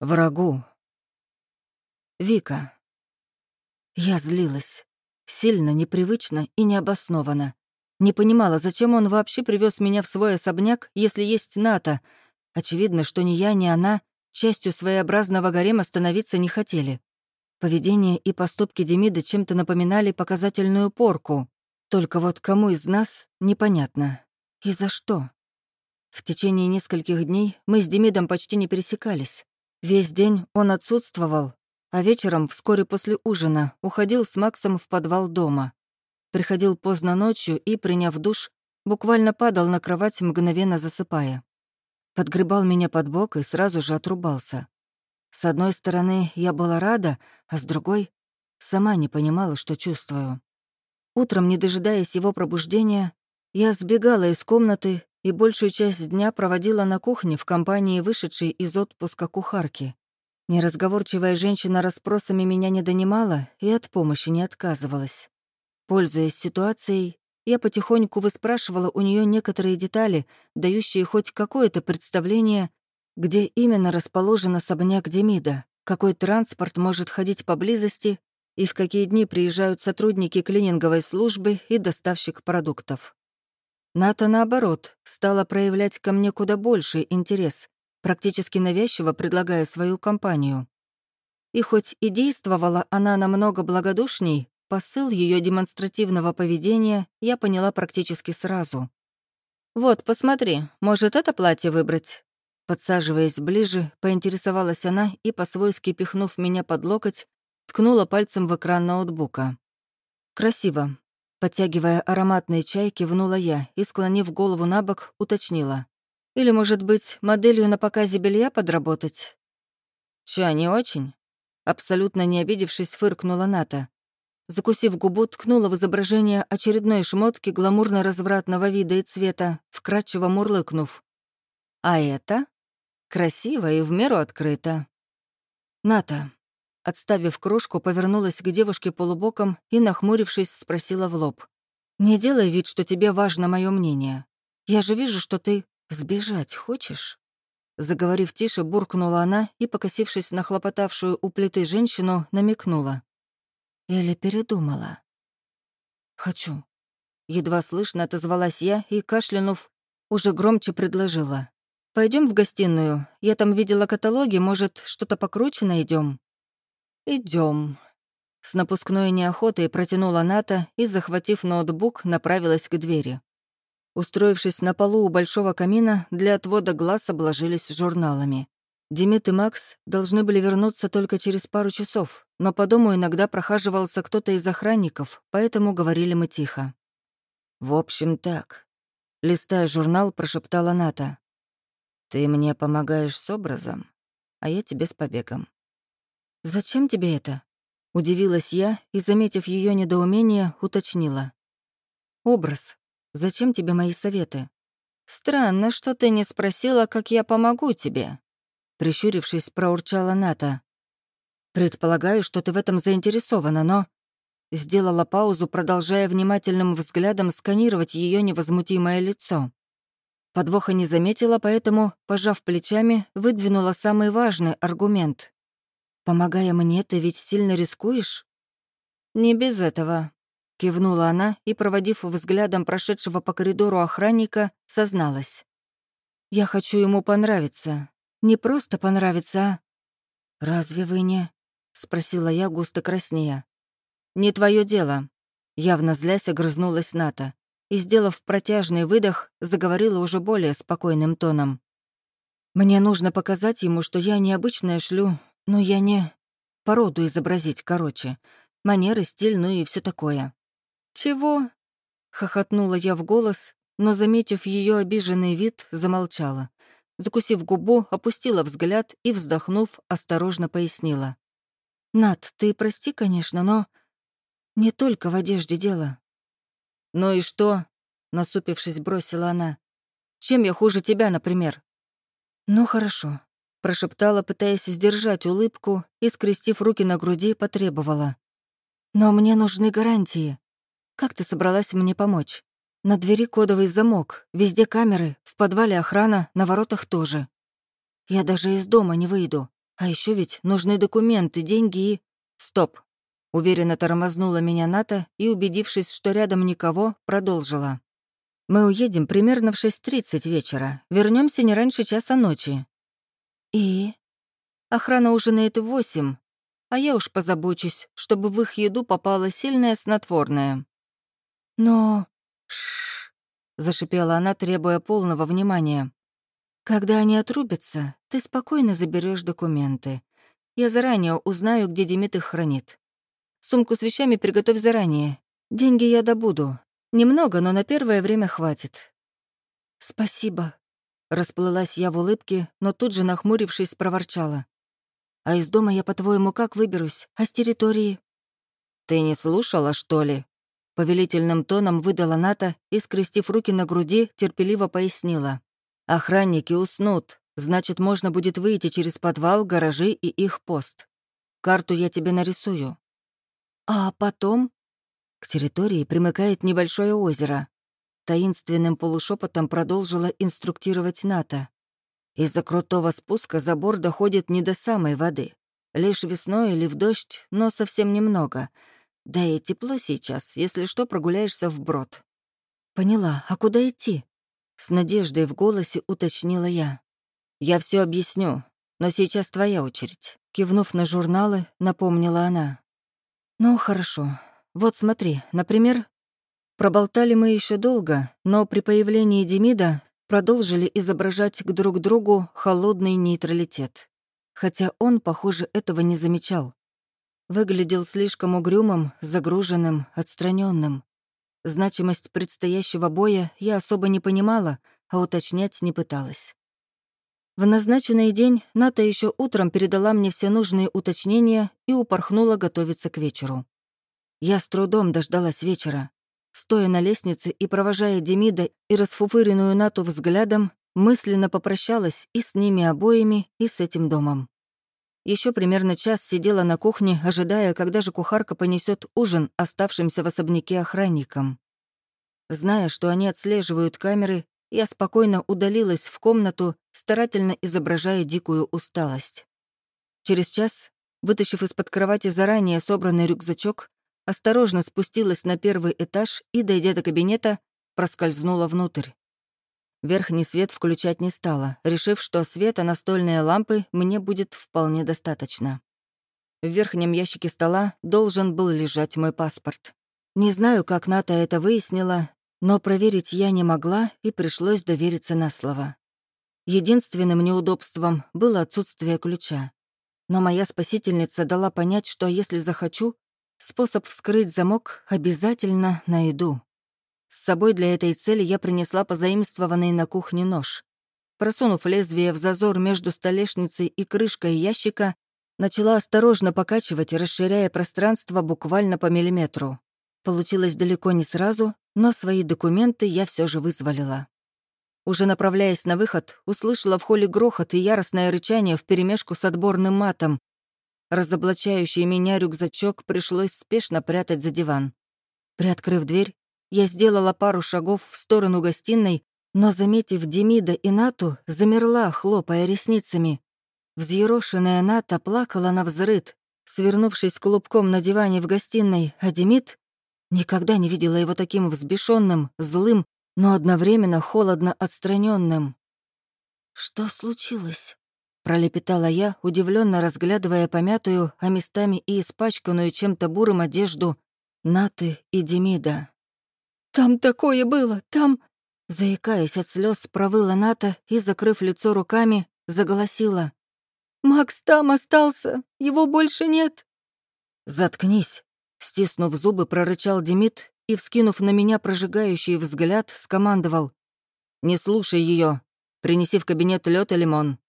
Врагу. Вика. Я злилась. Сильно, непривычно и необоснованно. Не понимала, зачем он вообще привез меня в свой особняк, если есть НАТО. Очевидно, что ни я, ни она частью своеобразного гарема становиться не хотели. Поведение и поступки Демида чем-то напоминали показательную порку. Только вот кому из нас — непонятно. И за что? В течение нескольких дней мы с Демидом почти не пересекались. Весь день он отсутствовал, а вечером, вскоре после ужина, уходил с Максом в подвал дома. Приходил поздно ночью и, приняв душ, буквально падал на кровать, мгновенно засыпая. Подгребал меня под бок и сразу же отрубался. С одной стороны, я была рада, а с другой — сама не понимала, что чувствую. Утром, не дожидаясь его пробуждения, я сбегала из комнаты и большую часть дня проводила на кухне в компании вышедшей из отпуска кухарки. Неразговорчивая женщина расспросами меня не донимала и от помощи не отказывалась. Пользуясь ситуацией, я потихоньку выспрашивала у нее некоторые детали, дающие хоть какое-то представление, где именно расположен особняк Демида, какой транспорт может ходить поблизости и в какие дни приезжают сотрудники клининговой службы и доставщик продуктов. Ната, наоборот, стала проявлять ко мне куда больший интерес, практически навязчиво предлагая свою компанию. И хоть и действовала она намного благодушней, посыл ее демонстративного поведения я поняла практически сразу. «Вот, посмотри, может, это платье выбрать?» Подсаживаясь ближе, поинтересовалась она и, по-свойски пихнув меня под локоть, ткнула пальцем в экран ноутбука. «Красиво. Подтягивая ароматные чай, кивнула я и, склонив голову на бок, уточнила. «Или, может быть, моделью на показе белья подработать?» «Чё, не очень?» Абсолютно не обидевшись, фыркнула Ната. Закусив губу, ткнула в изображение очередной шмотки гламурно-развратного вида и цвета, вкрадчиво мурлыкнув. «А это?» «Красиво и в меру открыто». «Ната, Отставив кружку, повернулась к девушке полубоком и, нахмурившись, спросила в лоб. «Не делай вид, что тебе важно мое мнение. Я же вижу, что ты сбежать хочешь?» Заговорив тише, буркнула она и, покосившись на хлопотавшую у плиты женщину, намекнула. Или передумала. «Хочу». Едва слышно отозвалась я и, кашлянув, уже громче предложила. Пойдем в гостиную. Я там видела каталоги, может, что-то покруче найдем. Идем. С напускной неохотой протянула Ната и, захватив ноутбук, направилась к двери. Устроившись на полу у большого камина, для отвода глаз обложились журналами. Демид и Макс должны были вернуться только через пару часов, но по дому иногда прохаживался кто-то из охранников, поэтому говорили мы тихо. «В общем, так», — листая журнал, прошептала Ната. «Ты мне помогаешь с образом, а я тебе с побегом. «Зачем тебе это?» — удивилась я и, заметив ее недоумение, уточнила. «Образ. Зачем тебе мои советы?» «Странно, что ты не спросила, как я помогу тебе», — прищурившись, проурчала Ната. «Предполагаю, что ты в этом заинтересована, но...» Сделала паузу, продолжая внимательным взглядом сканировать ее невозмутимое лицо. Подвоха не заметила, поэтому, пожав плечами, выдвинула самый важный аргумент. Помогая мне, ты ведь сильно рискуешь?» «Не без этого», — кивнула она и, проводив взглядом прошедшего по коридору охранника, созналась. «Я хочу ему понравиться. Не просто понравиться, а...» «Разве вы не...» — спросила я, густо краснея. «Не твое дело», — явно злясь огрызнулась Ната и, сделав протяжный выдох, заговорила уже более спокойным тоном. «Мне нужно показать ему, что я необычная шлю, но я не... Породу изобразить, короче. Манеры, стиль, ну и все такое. «Чего?» — хохотнула я в голос, но, заметив ее обиженный вид, замолчала. Закусив губу, опустила взгляд и, вздохнув, осторожно пояснила. «Над, ты прости, конечно, но не только в одежде дело». «Ну и что?» — насупившись, бросила она. «Чем я хуже тебя, например?» «Ну хорошо прошептала, пытаясь сдержать улыбку, и, скрестив руки на груди, потребовала. «Но мне нужны гарантии. Как ты собралась мне помочь? На двери кодовый замок, везде камеры, в подвале охрана, на воротах тоже. Я даже из дома не выйду. А еще ведь нужны документы, деньги и... Стоп. Уверенно тормознула меня Ната и, убедившись, что рядом никого, продолжила. Мы уедем примерно в 6.30 вечера. Вернемся не раньше часа ночи. И? Охрана ужинает в восемь, а я уж позабочусь, чтобы в их еду попало сильное снотворное. Но... Шш! зашипела она, требуя полного внимания. Когда они отрубятся, ты спокойно заберешь документы. Я заранее узнаю, где Демид их хранит. Сумку с вещами приготовь заранее. Деньги я добуду, Немного, но на первое время хватит. Спасибо. Расплылась я в улыбке, но тут же, нахмурившись, проворчала. А из дома я, по-твоему, как выберусь? А с территории? Ты не слушала, что ли? Повелительным тоном выдала Ната и, скрестив руки на груди, терпеливо пояснила. Охранники уснут, значит, можно будет выйти через подвал, гаражи и их пост. Карту я тебе нарисую. А потом? К территории примыкает небольшое озеро. Таинственным полушепотом продолжила инструктировать НАТО. Из-за крутого спуска забор доходит не до самой воды. Лишь весной или в дождь, но совсем немного. Да и тепло сейчас, если что, прогуляешься вброд. «Поняла, а куда идти?» С надеждой в голосе уточнила я. «Я все объясню, но сейчас твоя очередь», — кивнув на журналы, напомнила она. «Ну, хорошо, вот смотри, например, проболтали мы еще долго, но при появлении Демида продолжили изображать к друг другу холодный нейтралитет. Хотя он, похоже, этого не замечал. Выглядел слишком угрюмым, загруженным, отстраненным. Значимость предстоящего боя я особо не понимала, а уточнять не пыталась. В назначенный день Ната еще утром передала мне все нужные уточнения и упорхнула готовиться к вечеру. Я с трудом дождалась вечера. Стоя на лестнице и провожая Демида и расфуфыренную Нату взглядом, мысленно попрощалась и с ними обоими, и с этим домом. Еще примерно час сидела на кухне, ожидая, когда же кухарка понесет ужин оставшимся в особняке охранникам. Зная, что они отслеживают камеры, я спокойно удалилась в комнату, старательно изображая дикую усталость. Через час, вытащив из-под кровати заранее собранный рюкзачок, осторожно спустилась на первый этаж и, дойдя до кабинета, проскользнула внутрь. Верхний свет включать не стала, решив, что света настольные лампы мне будет вполне достаточно. В верхнем ящике стола должен был лежать мой паспорт. Не знаю, как Ната это выяснила, но проверить я не могла и пришлось довериться на слово. Единственным неудобством было отсутствие ключа. Но моя спасительница дала понять, что если захочу, Способ вскрыть замок обязательно найду. С собой для этой цели я принесла позаимствованный на кухне нож. Просунув лезвие в зазор между столешницей и крышкой ящика, начала осторожно покачивать, расширяя пространство буквально по миллиметру. Получилось далеко не сразу, но свои документы я все же вызволила. Уже направляясь на выход, услышала в холле грохот и яростное рычание вперемешку с отборным матом, Разоблачающий меня рюкзачок пришлось спешно прятать за диван. Приоткрыв дверь, я сделала пару шагов в сторону гостиной, но, заметив Демида и Нату, замерла, хлопая ресницами. Взъерошенная Ната плакала на взрыд, свернувшись клубком на диване в гостиной, а Демид никогда не видела его таким взбешенным, злым, но одновременно холодно отстраненным. «Что случилось?» Пролепетала я, удивленно разглядывая помятую, а местами и испачканную чем-то бурым одежду Наты и Демида. «Там такое было, там...» Заикаясь от слез, провыла Ната и, закрыв лицо руками, заголосила. «Макс там остался, его больше нет». «Заткнись», — стиснув зубы, прорычал Демид и, вскинув на меня прожигающий взгляд, скомандовал. «Не слушай ее. Принеси в кабинет лед и лимон.